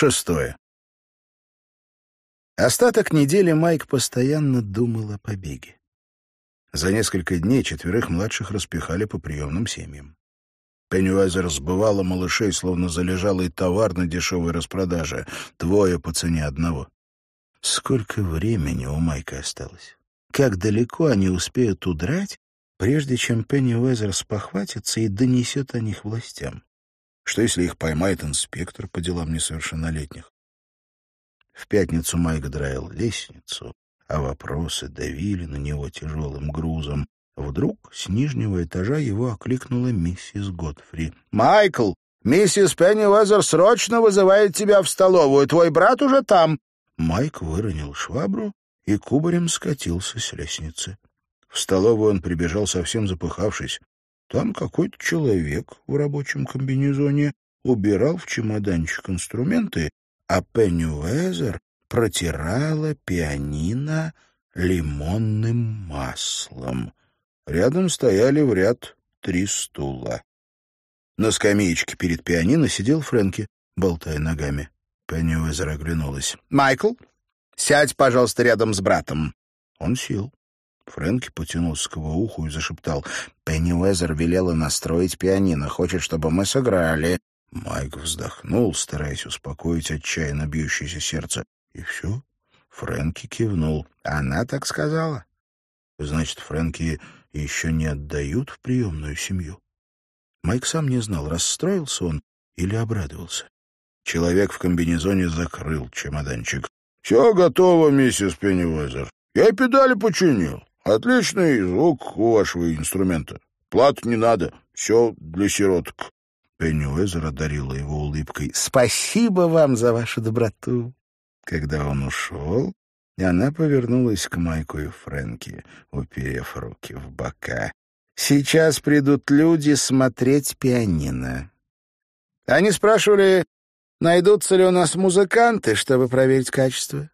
Шестое. Остаток недели Майк постоянно думал о побеге. За несколько дней четверых младших распихали по приемным семьям. Пеннивайзер сбывала малышей, словно залежалый товар на дешевой распродаже, двое по цене одного. Сколько времени у Майка осталось? Как далеко они успеют удрать, прежде чем Пеннивайзер спохватится и донесет о них властям? Что, если их поймает инспектор по делам несовершеннолетних? В пятницу Майк драил лестницу, а вопросы давили на него тяжелым грузом. Вдруг с нижнего этажа его окликнула миссис Годфри. «Майкл, миссис Пеннивезер срочно вызывает тебя в столовую. Твой брат уже там». Майк выронил швабру и кубарем скатился с лестницы. В столовую он прибежал совсем запыхавшись. Там какой-то человек в рабочем комбинезоне убирал в чемоданчик инструменты, а Пеннивезер протирала пианино лимонным маслом. Рядом стояли в ряд три стула. На скамеечке перед пианино сидел Фрэнки, болтая ногами. Пеннивайзер оглянулась. «Майкл, сядь, пожалуйста, рядом с братом». Он сел. Фрэнки потянулся к его уху и зашептал. «Пеннивайзер велела настроить пианино. Хочет, чтобы мы сыграли». Майк вздохнул, стараясь успокоить отчаянно бьющееся сердце. И все. Фрэнки кивнул. Она так сказала. Значит, Фрэнки еще не отдают в приемную семью. Майк сам не знал, расстроился он или обрадовался. Человек в комбинезоне закрыл чемоданчик. — Все готово, миссис Пеннивайзер. Я и педали починил. Отличный звук у вашего инструмента. Плат не надо. Все для сироток. Пеннивайзер одарила его улыбкой. — Спасибо вам за вашу доброту. Когда он ушел, она повернулась к Майку и Фрэнки, уперев руки в бока. «Сейчас придут люди смотреть пианино». Они спрашивали, найдутся ли у нас музыканты, чтобы проверить качество.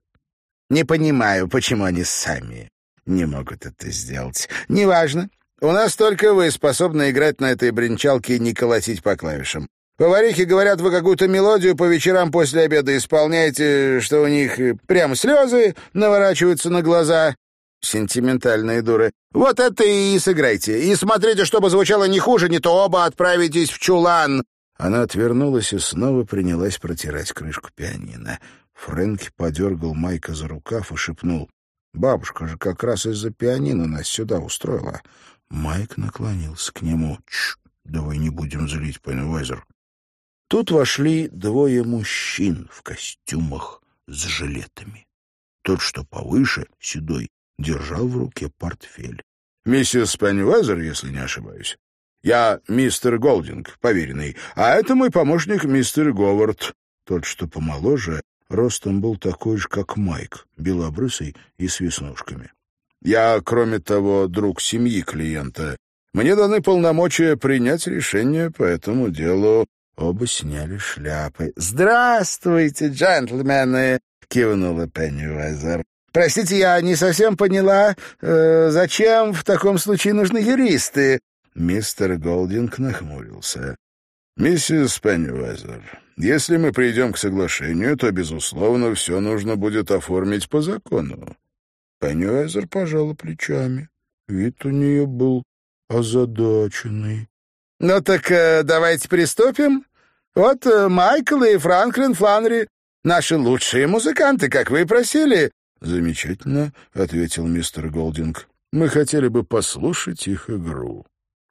Не понимаю, почему они сами не могут это сделать. Неважно. У нас только вы способны играть на этой бренчалке и не колотить по клавишам. Поварихи говорят, вы какую-то мелодию по вечерам после обеда исполняете, что у них прям слезы наворачиваются на глаза. Сентиментальные дуры. Вот это и сыграйте. И смотрите, чтобы звучало не хуже, не то оба отправитесь в чулан. Она отвернулась и снова принялась протирать крышку пианино. Фрэнки подергал Майка за рукав и шепнул. «Бабушка же как раз из-за пианино нас сюда устроила». Майк наклонился к нему. «Чш, давай не будем злить, Пеннивайзер. Тут вошли двое мужчин в костюмах с жилетами. Тот, что повыше, седой, держал в руке портфель. «Миссис Пеннивайзер, если не ошибаюсь. Я мистер Голдинг, поверенный, а это мой помощник мистер Говард». Тот, что помоложе, ростом был такой же, как Майк, белобрысый и с веснушками. «Я, кроме того, друг семьи клиента. Мне даны полномочия принять решение по этому делу. Оба сняли шляпы. «Здравствуйте, джентльмены!» — кивнула Пеннивайзер. «Простите, я не совсем поняла, э, зачем в таком случае нужны юристы?» Мистер Голдинг нахмурился. «Миссис Пеннивайзер, если мы придем к соглашению, то, безусловно, все нужно будет оформить по закону». Пеннивайзер пожала плечами. Вид у нее был озадаченный. «Ну так э, давайте приступим. Вот э, Майкл и Франклин Фланри — наши лучшие музыканты, как вы просили». «Замечательно», — ответил мистер Голдинг. «Мы хотели бы послушать их игру».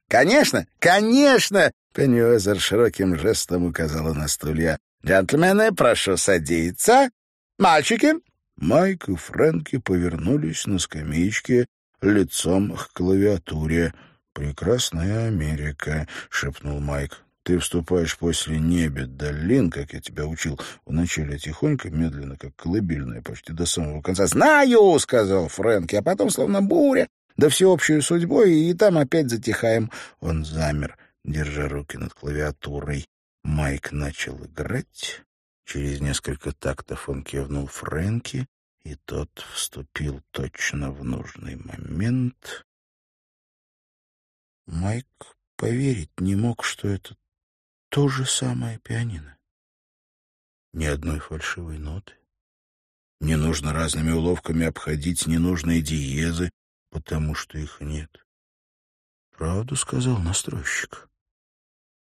«Конечно, конечно!» — Пенниуэзер широким жестом указала на стулья. «Джентльмены, прошу садиться. Мальчики!» Майк и Фрэнки повернулись на скамеечке лицом к клавиатуре. «Прекрасная Америка», — шепнул Майк. «Ты вступаешь после небед долин, как я тебя учил, вначале тихонько, медленно, как колыбельная, почти до самого конца». «Знаю», — сказал Фрэнки, — «а потом словно буря, да всеобщую судьбой, и там опять затихаем». Он замер, держа руки над клавиатурой. Майк начал играть. Через несколько тактов он кивнул Фрэнки, и тот вступил точно в нужный момент. Майк поверить не мог, что это то же самое пианино. Ни одной фальшивой ноты. Не нужно разными уловками обходить ненужные диезы, потому что их нет. «Правду сказал настройщик».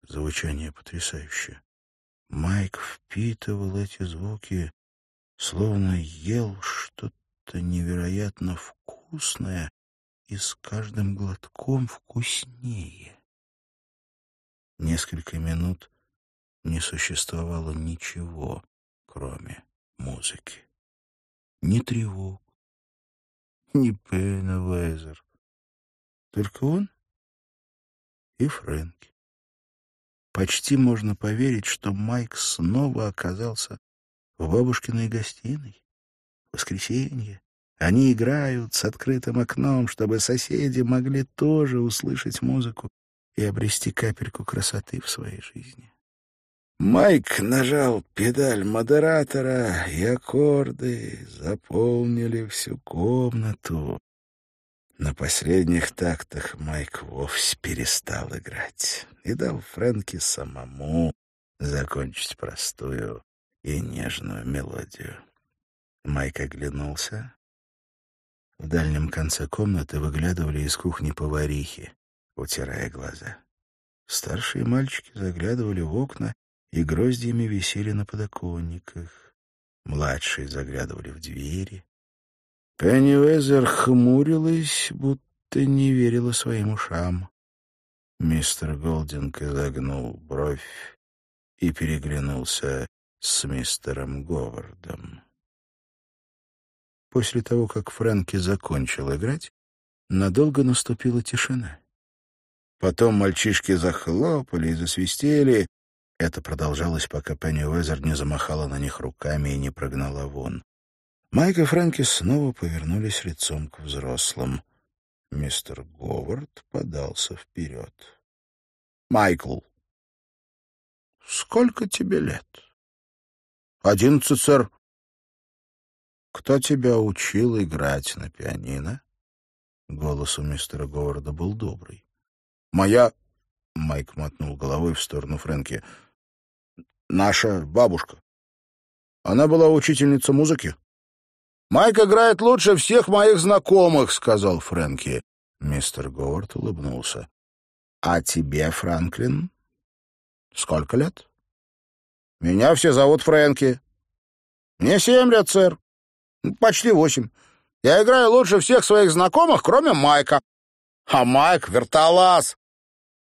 Звучание потрясающее. Майк впитывал эти звуки, словно ел что-то невероятно вкусное и с каждым глотком вкуснее. Несколько минут не существовало ничего, кроме музыки. Ни тревог, ни Пейна Вейзер. Только он и Фрэнки. Почти можно поверить, что Майк снова оказался в бабушкиной гостиной. Воскресенье. Они играют с открытым окном, чтобы соседи могли тоже услышать музыку и обрести капельку красоты в своей жизни. Майк нажал педаль модератора, и аккорды заполнили всю комнату. На последних тактах Майк вовсе перестал играть и дал Фрэнке самому закончить простую и нежную мелодию. Майк оглянулся. В дальнем конце комнаты выглядывали из кухни поварихи, утирая глаза. Старшие мальчики заглядывали в окна и гроздьями висели на подоконниках. Младшие заглядывали в двери. Пеннивезер хмурилась, будто не верила своим ушам. Мистер Голдинг изогнул бровь и переглянулся с мистером Говардом. После того, как Фрэнки закончил играть, надолго наступила тишина. Потом мальчишки захлопали и засвистели. Это продолжалось, пока Пенни Уэзер не замахала на них руками и не прогнала вон. Майк и Фрэнки снова повернулись лицом к взрослым. Мистер Говард подался вперед. — Майкл, сколько тебе лет? — Одиннадцать, сэр. — Кто тебя учил играть на пианино? Голос у мистера Говарда был добрый. — Моя... — Майк мотнул головой в сторону Фрэнки. — Наша бабушка. Она была учительница музыки. «Майк играет лучше всех моих знакомых», — сказал Фрэнки. Мистер Говард улыбнулся. «А тебе, Франклин, сколько лет?» «Меня все зовут Фрэнки». «Мне семь лет, сэр. Почти восемь. Я играю лучше всех своих знакомых, кроме Майка. А Майк — вертолаз!»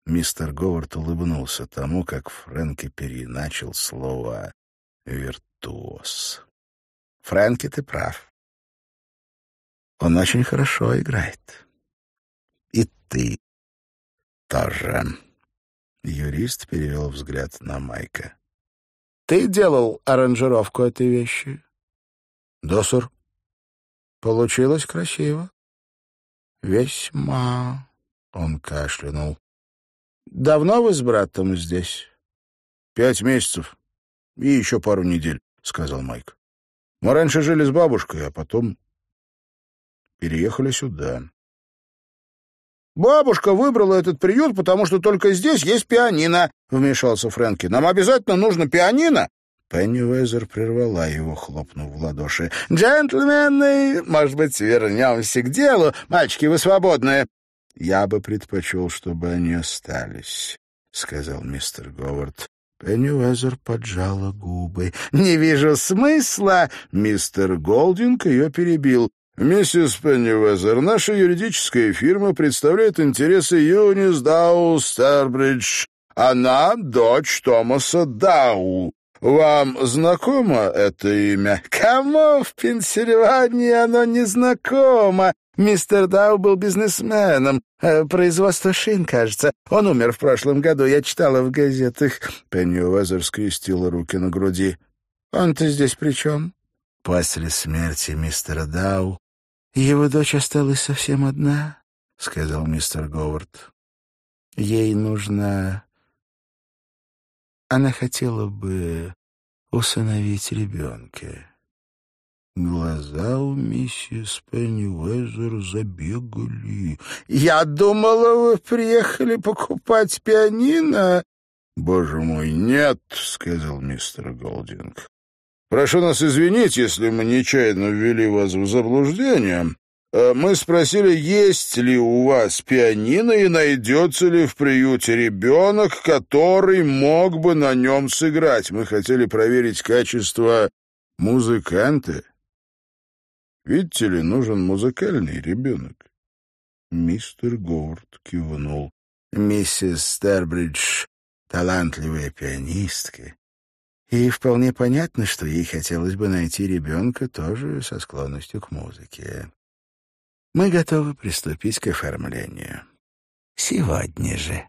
Мистер Говард улыбнулся тому, как Фрэнки переначал слово «виртуоз». Фрэнки, ты прав. Он очень хорошо играет. И ты тоже. Юрист перевел взгляд на Майка. Ты делал аранжировку этой вещи? Да, сэр. Получилось красиво. Весьма. Он кашлянул. Давно вы с братом здесь? Пять месяцев и еще пару недель, сказал Майк. Мы раньше жили с бабушкой, а потом переехали сюда. «Бабушка выбрала этот приют, потому что только здесь есть пианино», — вмешался Фрэнки. «Нам обязательно нужно пианино». Пенни Уэзер прервала его, хлопнув в ладоши. «Джентльмены, может быть, вернемся к делу? Мальчики, вы свободны». «Я бы предпочел, чтобы они остались», — сказал мистер Говард. Пеннивезер поджала губы. «Не вижу смысла!» Мистер Голдинг ее перебил. «Миссис Пеннивезер, наша юридическая фирма представляет интересы Юнис Дау Старбридж. Она дочь Томаса Дау. Вам знакомо это имя? Кому в Пенсильвании оно не знакомо? Мистер Дау был бизнесменом. Э, производство шин, кажется. Он умер в прошлом году, я читала в газетах. Пенни Уэзер скрестила руки на груди. Он-то здесь при чем? После смерти мистера Дау его дочь осталась совсем одна, — сказал мистер Говард. Ей нужна... Она хотела бы усыновить ребенка. Глаза у миссис Пеннивезер забегали. «Я думала, вы приехали покупать пианино». «Боже мой, нет», — сказал мистер Голдинг. Прошу нас извинить, если мы нечаянно ввели вас в заблуждение. Э, мы спросили, есть ли у вас пианино и найдется ли в приюте ребенок, который мог бы на нем сыграть. Мы хотели проверить качество музыканта. Видите ли, нужен музыкальный ребенок. Мистер Говард кивнул. Миссис Стербридж — талантливая пианистка. И вполне понятно, что ей хотелось бы найти ребенка тоже со склонностью к музыке. Мы готовы приступить к оформлению. Сегодня же.